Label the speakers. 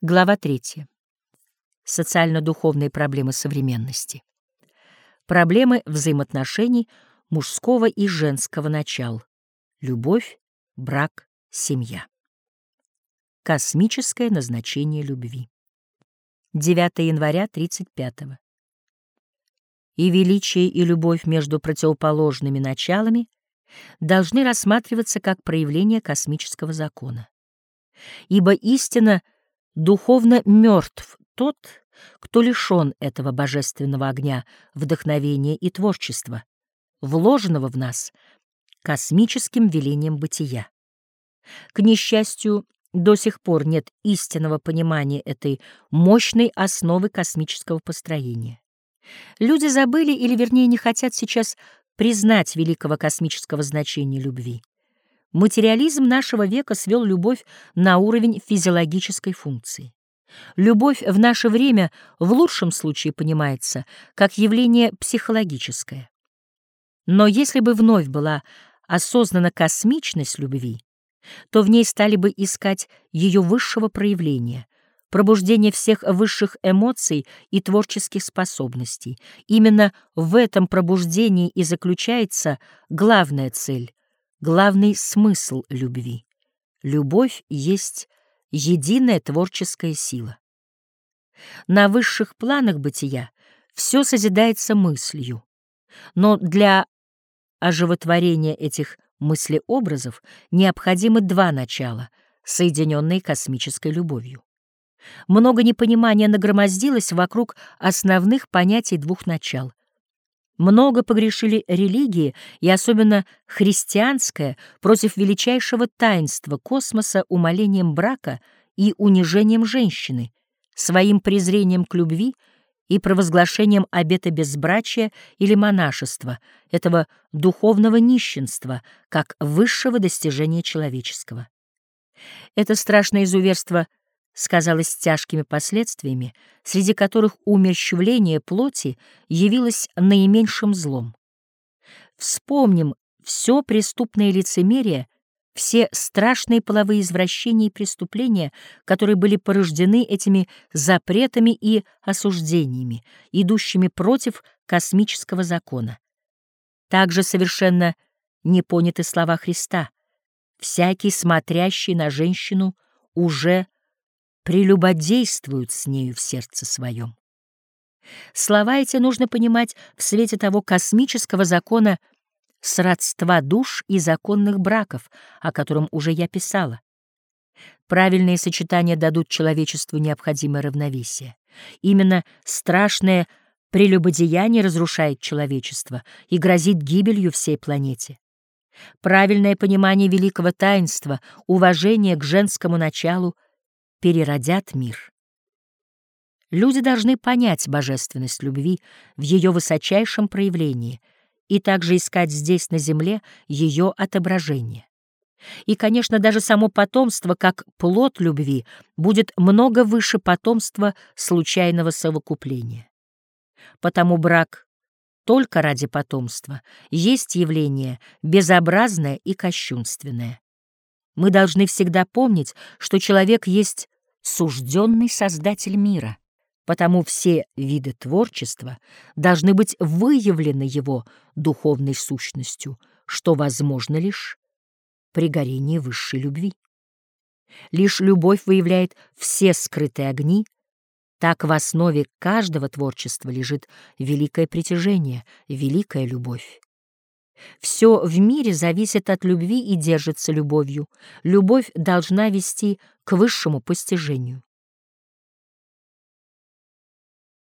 Speaker 1: Глава 3. Социально-духовные проблемы современности. Проблемы взаимоотношений мужского и женского начал. Любовь, брак, семья. Космическое назначение любви. 9 января 35 -го. И величие, и любовь между противоположными началами должны рассматриваться как проявление космического закона. Ибо истина — Духовно мертв тот, кто лишен этого божественного огня, вдохновения и творчества, вложенного в нас космическим велением бытия. К несчастью, до сих пор нет истинного понимания этой мощной основы космического построения. Люди забыли, или вернее не хотят сейчас признать великого космического значения любви. Материализм нашего века свел любовь на уровень физиологической функции. Любовь в наше время в лучшем случае понимается как явление психологическое. Но если бы вновь была осознана космичность любви, то в ней стали бы искать ее высшего проявления, пробуждение всех высших эмоций и творческих способностей. Именно в этом пробуждении и заключается главная цель главный смысл любви. Любовь есть единая творческая сила. На высших планах бытия все созидается мыслью, но для оживотворения этих мыслеобразов необходимы два начала, соединенные космической любовью. Много непонимания нагромоздилось вокруг основных понятий двух начал много погрешили религии, и особенно христианская, против величайшего таинства космоса умолением брака и унижением женщины, своим презрением к любви и провозглашением обета безбрачия или монашества, этого духовного нищенства, как высшего достижения человеческого. Это страшное изуверство — сказалось тяжкими последствиями, среди которых умерщвление плоти явилось наименьшим злом. Вспомним все преступное лицемерие, все страшные половые извращения и преступления, которые были порождены этими запретами и осуждениями, идущими против космического закона. Также совершенно не поняты слова Христа. Всякий, смотрящий на женщину, уже прелюбодействуют с нею в сердце своем. Слова эти нужно понимать в свете того космического закона сродства душ и законных браков, о котором уже я писала. Правильные сочетания дадут человечеству необходимое равновесие. Именно страшное прелюбодеяние разрушает человечество и грозит гибелью всей планете. Правильное понимание великого таинства, уважение к женскому началу — переродят мир. Люди должны понять божественность любви в ее высочайшем проявлении и также искать здесь, на земле, ее отображение. И, конечно, даже само потомство, как плод любви, будет много выше потомства случайного совокупления. Потому брак только ради потомства есть явление безобразное и кощунственное. Мы должны всегда помнить, что человек есть сужденный создатель мира, потому все виды творчества должны быть выявлены его духовной сущностью, что возможно лишь при горении высшей любви. Лишь любовь выявляет все скрытые огни, так в основе каждого творчества лежит великое притяжение, великая любовь. Все в мире зависит от любви и держится любовью. Любовь должна вести к высшему постижению.